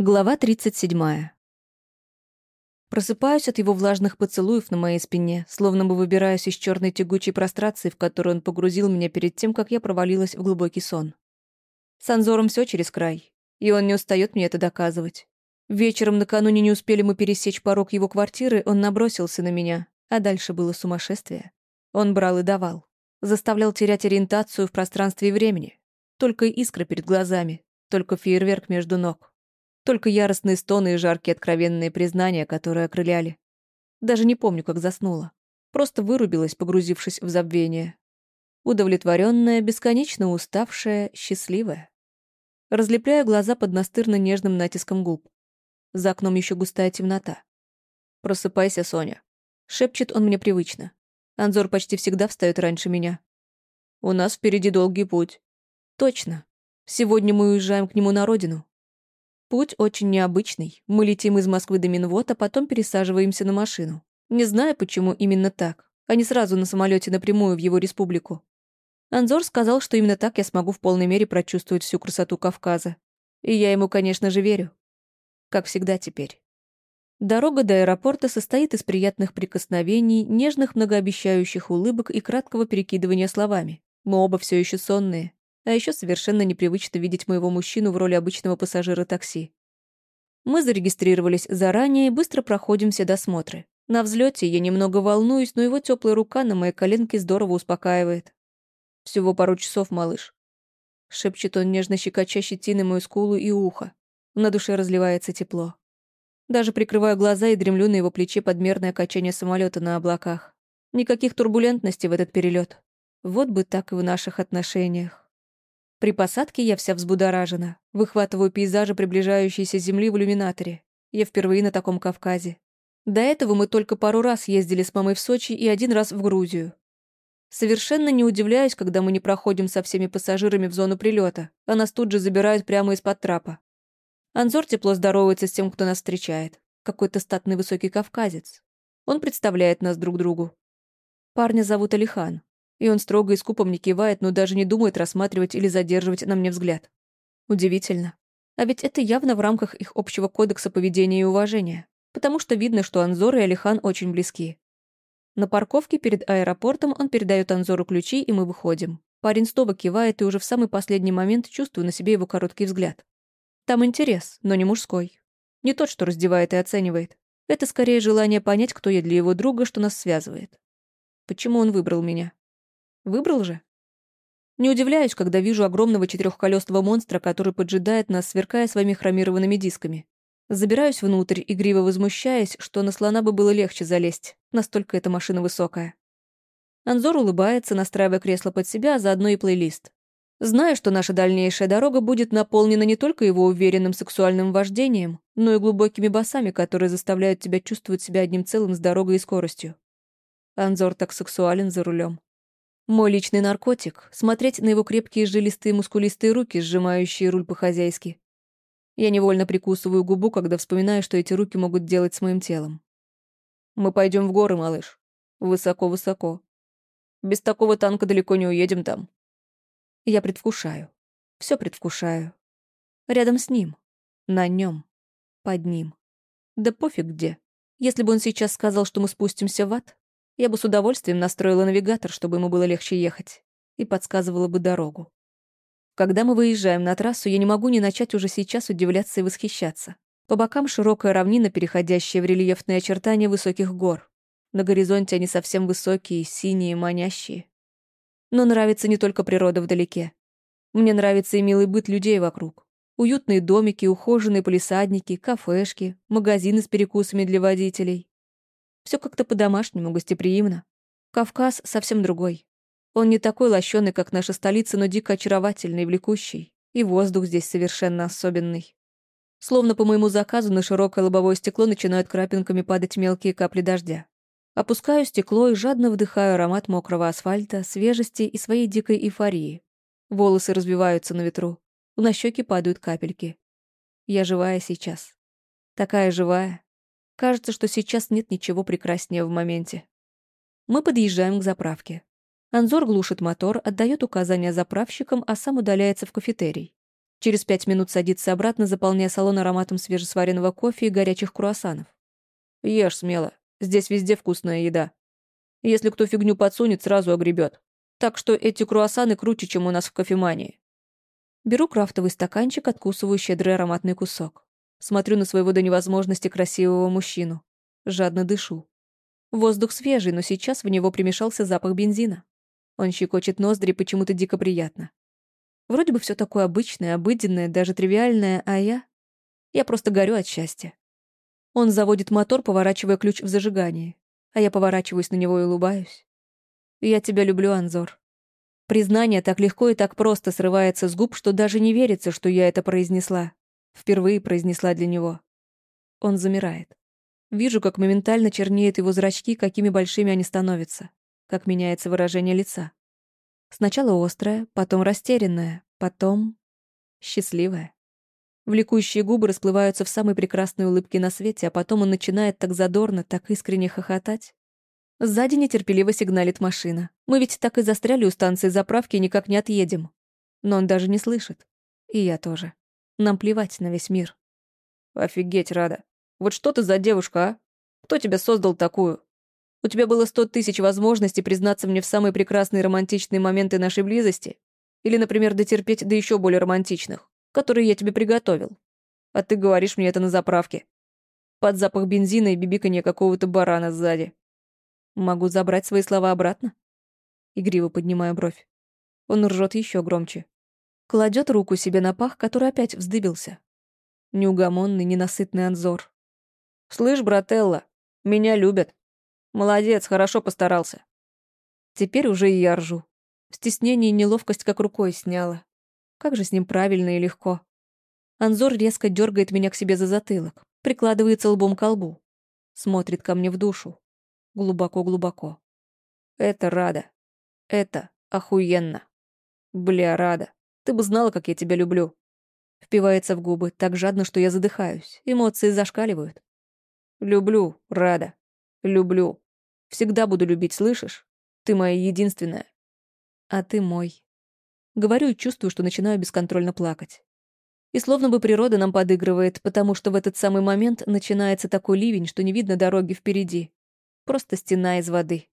Глава 37. Просыпаюсь от его влажных поцелуев на моей спине, словно бы выбираюсь из черной тягучей прострации, в которую он погрузил меня перед тем, как я провалилась в глубокий сон. С Анзором все через край, и он не устает мне это доказывать. Вечером накануне не успели мы пересечь порог его квартиры, он набросился на меня, а дальше было сумасшествие. Он брал и давал. Заставлял терять ориентацию в пространстве и времени. Только искра перед глазами, только фейерверк между ног. Только яростные стоны и жаркие откровенные признания, которые окрыляли. Даже не помню, как заснула. Просто вырубилась, погрузившись в забвение. Удовлетворенная, бесконечно уставшая, счастливая. Разлепляю глаза под настырно-нежным натиском губ. За окном еще густая темнота. «Просыпайся, Соня», — шепчет он мне привычно. Анзор почти всегда встает раньше меня. «У нас впереди долгий путь». «Точно. Сегодня мы уезжаем к нему на родину. Путь очень необычный. Мы летим из Москвы до Минвод, а потом пересаживаемся на машину. Не знаю, почему именно так, а не сразу на самолете напрямую в его республику. Анзор сказал, что именно так я смогу в полной мере прочувствовать всю красоту Кавказа. И я ему, конечно же, верю. Как всегда теперь. Дорога до аэропорта состоит из приятных прикосновений, нежных многообещающих улыбок и краткого перекидывания словами. Мы оба все еще сонные. А еще совершенно непривычно видеть моего мужчину в роли обычного пассажира такси. Мы зарегистрировались заранее и быстро проходим все досмотры. На взлете я немного волнуюсь, но его теплая рука на моей коленке здорово успокаивает. «Всего пару часов, малыш», — шепчет он, нежно щекоча щетины мою скулу и ухо. На душе разливается тепло. Даже прикрываю глаза и дремлю на его плече подмерное качание самолета на облаках. Никаких турбулентностей в этот перелет. Вот бы так и в наших отношениях. При посадке я вся взбудоражена. Выхватываю пейзажи приближающейся земли в иллюминаторе. Я впервые на таком Кавказе. До этого мы только пару раз ездили с мамой в Сочи и один раз в Грузию. Совершенно не удивляюсь, когда мы не проходим со всеми пассажирами в зону прилета, а нас тут же забирают прямо из-под трапа. Анзор тепло здоровается с тем, кто нас встречает. Какой-то статный высокий кавказец. Он представляет нас друг другу. Парня зовут Алихан. И он строго и скупо мне кивает, но даже не думает рассматривать или задерживать на мне взгляд. Удивительно. А ведь это явно в рамках их общего кодекса поведения и уважения. Потому что видно, что Анзор и Алихан очень близки. На парковке перед аэропортом он передает Анзору ключи, и мы выходим. Парень снова кивает, и уже в самый последний момент чувствую на себе его короткий взгляд. Там интерес, но не мужской. Не тот, что раздевает и оценивает. Это скорее желание понять, кто я для его друга, что нас связывает. Почему он выбрал меня? Выбрал же. Не удивляюсь, когда вижу огромного четырехколесного монстра, который поджидает нас, сверкая своими хромированными дисками. Забираюсь внутрь, игриво возмущаясь, что на слона бы было легче залезть. Настолько эта машина высокая. Анзор улыбается, настраивая кресло под себя, а заодно и плейлист. Зная, что наша дальнейшая дорога будет наполнена не только его уверенным сексуальным вождением, но и глубокими басами, которые заставляют тебя чувствовать себя одним целым с дорогой и скоростью. Анзор так сексуален за рулем. Мой личный наркотик — смотреть на его крепкие жилистые мускулистые руки, сжимающие руль по-хозяйски. Я невольно прикусываю губу, когда вспоминаю, что эти руки могут делать с моим телом. Мы пойдем в горы, малыш. Высоко-высоко. Без такого танка далеко не уедем там. Я предвкушаю. Все предвкушаю. Рядом с ним. На нем. Под ним. Да пофиг где. Если бы он сейчас сказал, что мы спустимся в ад, я бы с удовольствием настроила навигатор, чтобы ему было легче ехать, и подсказывала бы дорогу. Когда мы выезжаем на трассу, я не могу не начать уже сейчас удивляться и восхищаться. По бокам широкая равнина, переходящая в рельефные очертания высоких гор. На горизонте они совсем высокие, синие, манящие. Но нравится не только природа вдалеке. Мне нравится и милый быт людей вокруг. Уютные домики, ухоженные полисадники, кафешки, магазины с перекусами для водителей. Все как-то по-домашнему, гостеприимно. Кавказ совсем другой. Он не такой лощеный, как наша столица, но дико очаровательный, влекущий. И воздух здесь совершенно особенный. Словно по моему заказу на широкое лобовое стекло начинают крапинками падать мелкие капли дождя. Опускаю стекло и жадно вдыхаю аромат мокрого асфальта, свежести и своей дикой эйфории. Волосы разбиваются на ветру. На щеки падают капельки. Я живая сейчас. Такая живая. Кажется, что сейчас нет ничего прекраснее в моменте. Мы подъезжаем к заправке. Анзор глушит мотор, отдает указания заправщикам, а сам удаляется в кафетерий. Через пять минут садится обратно, заполняя салон ароматом свежесваренного кофе и горячих круассанов. Ешь смело. Здесь везде вкусная еда. Если кто фигню подсунет, сразу огребет. Так что эти круассаны круче, чем у нас в кофемании. Беру крафтовый стаканчик, откусываю щедрый ароматный кусок. Смотрю на своего до невозможности красивого мужчину. Жадно дышу. Воздух свежий, но сейчас в него примешался запах бензина. Он щекочет ноздри почему-то дико приятно. Вроде бы все такое обычное, обыденное, даже тривиальное, а я... Я просто горю от счастья. Он заводит мотор, поворачивая ключ в зажигании, а я поворачиваюсь на него и улыбаюсь. Я тебя люблю, Анзор. Признание так легко и так просто срывается с губ, что даже не верится, что я это произнесла. Впервые произнесла для него. Он замирает. Вижу, как моментально чернеют его зрачки, какими большими они становятся, как меняется выражение лица. Сначала острое, потом растерянное, потом... счастливое. Влекущие губы расплываются в самой прекрасной улыбке на свете, а потом он начинает так задорно, так искренне хохотать. Сзади нетерпеливо сигналит машина. Мы ведь так и застряли у станции заправки и никак не отъедем. Но он даже не слышит. И я тоже. Нам плевать на весь мир. Офигеть, Рада. Вот что ты за девушка, а? Кто тебя создал такую? У тебя было сто тысяч возможностей признаться мне в самые прекрасные романтичные моменты нашей близости. Или, например, дотерпеть до еще более романтичных, которые я тебе приготовил. А ты говоришь мне это на заправке. Под запах бензина и бибиканье какого-то барана сзади. Могу забрать свои слова обратно? Игриво поднимаю бровь. Он ржет еще громче. Кладет руку себе на пах, который опять вздыбился. Неугомонный, ненасытный Анзор. «Слышь, брателла, меня любят. Молодец, хорошо постарался. Теперь уже и я ржу. Стеснение и неловкость как рукой сняла. Как же с ним правильно и легко. Анзор резко дергает меня к себе за затылок, прикладывается лбом к лбу. Смотрит ко мне в душу. Глубоко-глубоко. Это рада. Это охуенно. Бля, рада. Ты бы знала, как я тебя люблю. Впивается в губы так жадно, что я задыхаюсь. Эмоции зашкаливают. Люблю, рада. Люблю. Всегда буду любить, слышишь? Ты моя единственная. А ты мой. Говорю и чувствую, что начинаю бесконтрольно плакать. И словно бы природа нам подыгрывает, потому что в этот самый момент начинается такой ливень, что не видно дороги впереди. Просто стена из воды.